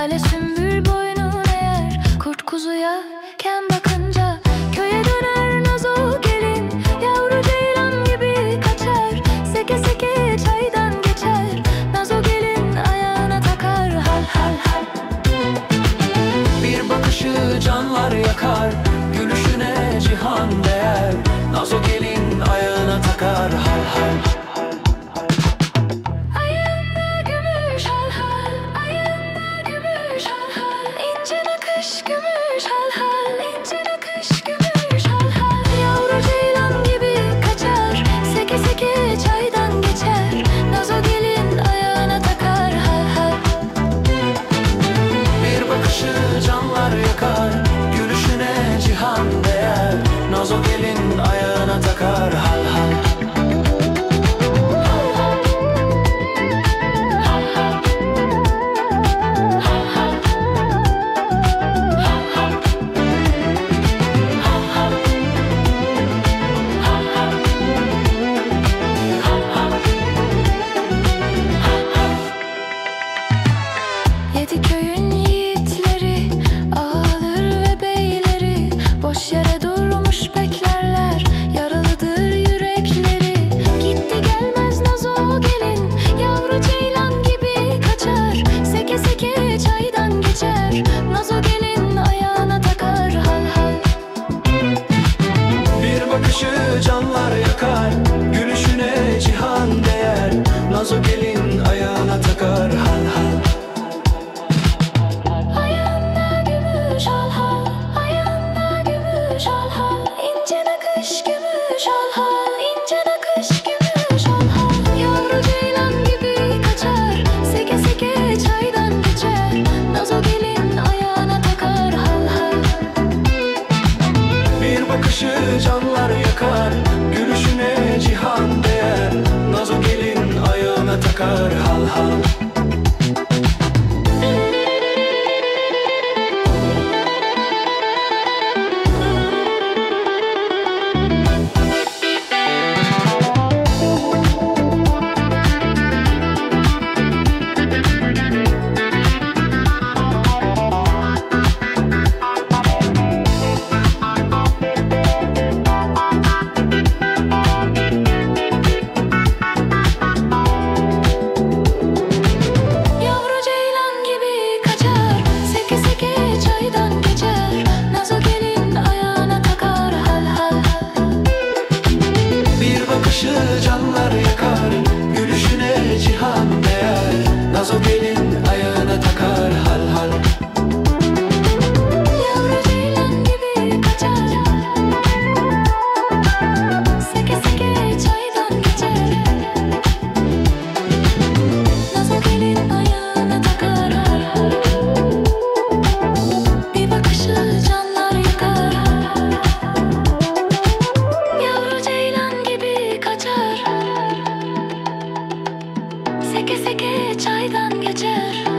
Lale sümbül boynun eğer Kurt kuzuya ken bakınca Köye döner nazo gelin Yavru ceylan gibi kaçar Seke seke çaydan geçer Nazo gelin ayağına takar Hal hal hal. Bir bakışı canlar yakar Gülüşüne cihan değer Nazo gelin ayağına takar Hal hal hal. Yedi köyün gümüş halha, ince nakış gümüş halha. Yavru ceylan gibi kaçar, seke seke çaydan geçer. Nazo gelin ayağına takar hal hal. Bir bakışı canlar yakar Gülüşüne cihan değer Nazo gelin ayağına takar hal hal değer Nazo gelin çaydan geçer